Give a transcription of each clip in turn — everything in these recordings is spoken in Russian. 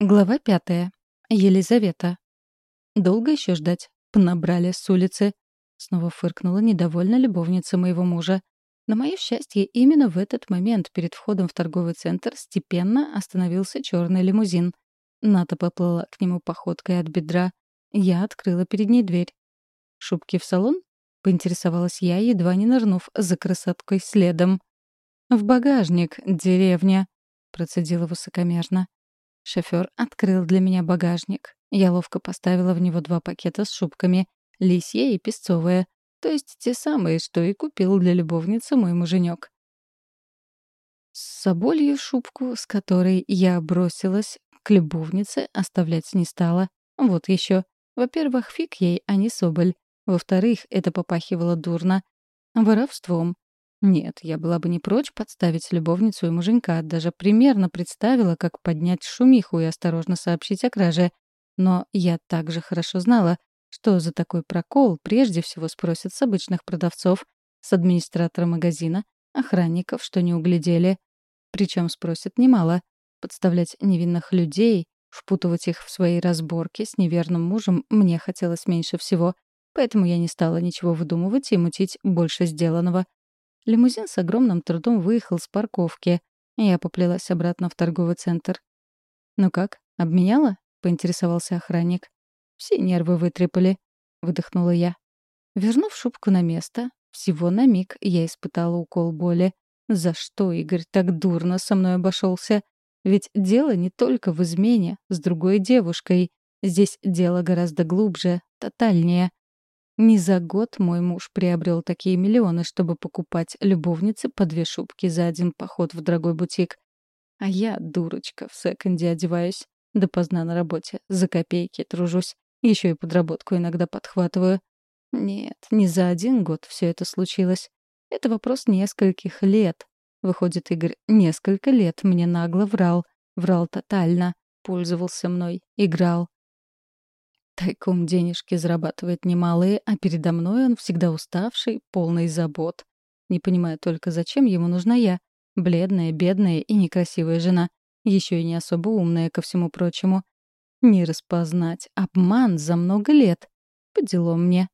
Глава пятая. Елизавета. «Долго еще ждать?» Понабрали с улицы. Снова фыркнула недовольна любовница моего мужа. На мое счастье, именно в этот момент перед входом в торговый центр степенно остановился черный лимузин. Ната поплыла к нему походкой от бедра. Я открыла перед ней дверь. «Шубки в салон?» — поинтересовалась я, едва не нырнув за красоткой следом. «В багажник, деревня», — процедила высокомерно. Шофер открыл для меня багажник. Я ловко поставила в него два пакета с шубками, лисье и песцовое, то есть те самые, что и купил для любовницы мой муженек. С соболью шубку, с которой я бросилась к любовнице, оставлять не стала. Вот еще. Во-первых, фиг ей, а не соболь. Во-вторых, это попахивало дурно. Воровством. Нет, я была бы не прочь подставить любовницу и муженька, даже примерно представила, как поднять шумиху и осторожно сообщить о краже. Но я также хорошо знала, что за такой прокол прежде всего спросят с обычных продавцов, с администратора магазина, охранников, что не углядели. Причем спросят немало. Подставлять невинных людей, впутывать их в свои разборки с неверным мужем мне хотелось меньше всего, поэтому я не стала ничего выдумывать и мутить больше сделанного — Лимузин с огромным трудом выехал с парковки. Я поплелась обратно в торговый центр. «Ну как, обменяла?» — поинтересовался охранник. «Все нервы вытрепали», — выдохнула я. Вернув шубку на место, всего на миг я испытала укол боли. За что Игорь так дурно со мной обошелся? Ведь дело не только в измене с другой девушкой. Здесь дело гораздо глубже, тотальнее. Не за год мой муж приобрел такие миллионы, чтобы покупать любовнице по две шубки за один поход в дорогой бутик. А я, дурочка, в секонде одеваюсь. Допоздна на работе, за копейки тружусь. Еще и подработку иногда подхватываю. Нет, не за один год все это случилось. Это вопрос нескольких лет. Выходит, Игорь несколько лет мне нагло врал. Врал тотально. Пользовался мной. Играл. Тайком денежки зарабатывает немалые, а передо мной он всегда уставший, полный забот. Не понимаю только, зачем ему нужна я. Бледная, бедная и некрасивая жена. Еще и не особо умная, ко всему прочему. Не распознать. Обман за много лет. По делам мне.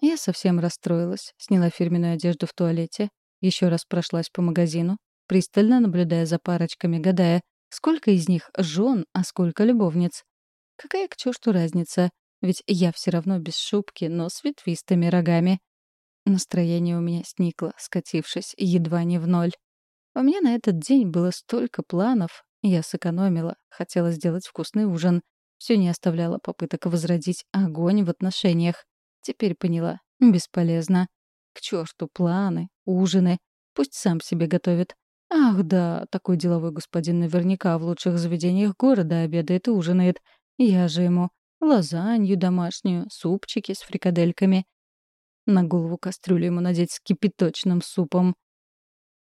Я совсем расстроилась. Сняла фирменную одежду в туалете. Еще раз прошлась по магазину, пристально наблюдая за парочками, гадая, сколько из них жен, а сколько любовниц. Какая к черту разница? Ведь я все равно без шубки, но с ветвистыми рогами. Настроение у меня сникло, скатившись едва не в ноль. У меня на этот день было столько планов. Я сэкономила, хотела сделать вкусный ужин. Все не оставляло попыток возродить огонь в отношениях. Теперь поняла. Бесполезно. К черту планы, ужины. Пусть сам себе готовит. Ах да, такой деловой господин наверняка в лучших заведениях города обедает и ужинает. Я же ему лазанью домашнюю, супчики с фрикадельками. На голову кастрюлю ему надеть с кипяточным супом.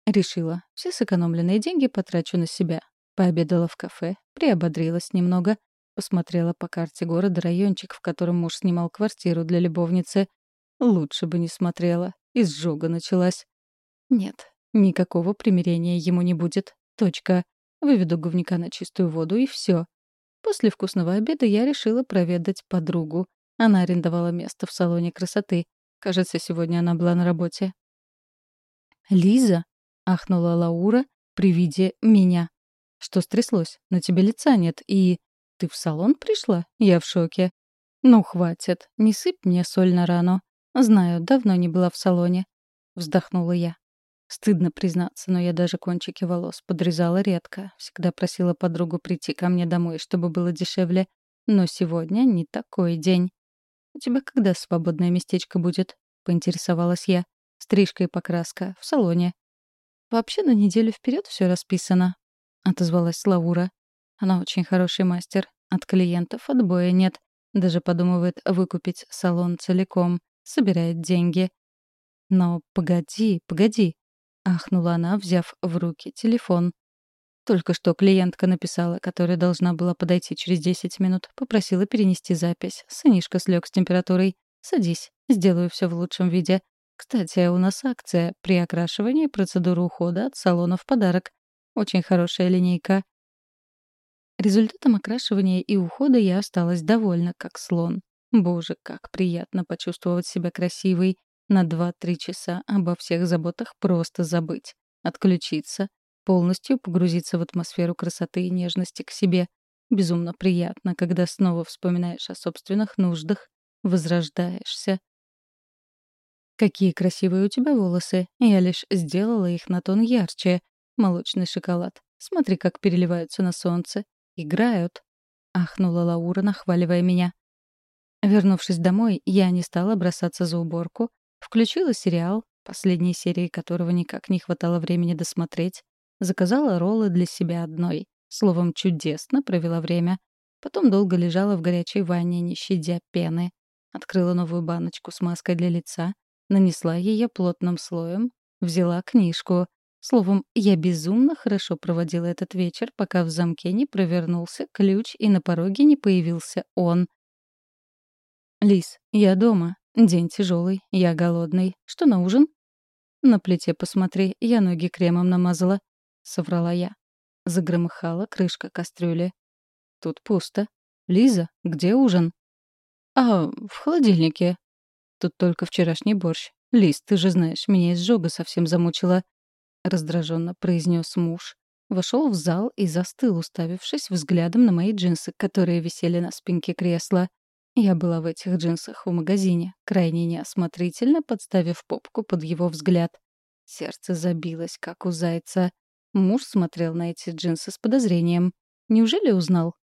Решила, все сэкономленные деньги потрачу на себя. Пообедала в кафе, приободрилась немного. Посмотрела по карте города райончик, в котором муж снимал квартиру для любовницы. Лучше бы не смотрела. Изжога началась. Нет, никакого примирения ему не будет. Точка. Выведу говнюка на чистую воду, и все. После вкусного обеда я решила проведать подругу. Она арендовала место в салоне красоты. Кажется, сегодня она была на работе. «Лиза!» — ахнула Лаура при виде меня. «Что стряслось? На тебе лица нет, и...» «Ты в салон пришла? Я в шоке». «Ну, хватит. Не сыпь мне соль на рану. Знаю, давно не была в салоне». Вздохнула я. Стыдно признаться, но я даже кончики волос подрезала редко. Всегда просила подругу прийти ко мне домой, чтобы было дешевле. Но сегодня не такой день. «У тебя когда свободное местечко будет?» — поинтересовалась я. «Стрижка и покраска. В салоне». «Вообще на неделю вперед все расписано», — отозвалась Лаура. «Она очень хороший мастер. От клиентов отбоя нет. Даже подумывает выкупить салон целиком. Собирает деньги». «Но погоди, погоди», — ахнула она, взяв в руки телефон. Только что клиентка написала, которая должна была подойти через 10 минут, попросила перенести запись. Сынишка слег с температурой. «Садись, сделаю все в лучшем виде. Кстати, у нас акция при окрашивании процедуры ухода от салона в подарок. Очень хорошая линейка». Результатом окрашивания и ухода я осталась довольна, как слон. Боже, как приятно почувствовать себя красивой. На 2-3 часа обо всех заботах просто забыть. Отключиться. Полностью погрузиться в атмосферу красоты и нежности к себе. Безумно приятно, когда снова вспоминаешь о собственных нуждах, возрождаешься. «Какие красивые у тебя волосы. Я лишь сделала их на тон ярче. Молочный шоколад. Смотри, как переливаются на солнце. Играют». Ахнула Лаура, нахваливая меня. Вернувшись домой, я не стала бросаться за уборку, включила сериал, последней серии которого никак не хватало времени досмотреть, заказала роллы для себя одной. Словом, чудесно провела время. Потом долго лежала в горячей ванне, не щадя пены. Открыла новую баночку с маской для лица, нанесла ее плотным слоем, взяла книжку. Словом, я безумно хорошо проводила этот вечер, пока в замке не провернулся ключ и на пороге не появился он. «Лис, я дома. День тяжелый, я голодный. Что на ужин?» «На плите посмотри, я ноги кремом намазала», — соврала я. Загромыхала крышка кастрюли. Тут пусто. «Лиза, где ужин?» «А, в холодильнике». «Тут только вчерашний борщ. Лиз, ты же знаешь, меня изжога совсем замучила», — раздраженно произнес муж. Вошел в зал и застыл, уставившись взглядом на мои джинсы, которые висели на спинке кресла. Я была в этих джинсах в магазине, крайне неосмотрительно подставив попку под его взгляд. Сердце забилось, как у зайца. Муж смотрел на эти джинсы с подозрением. Неужели узнал?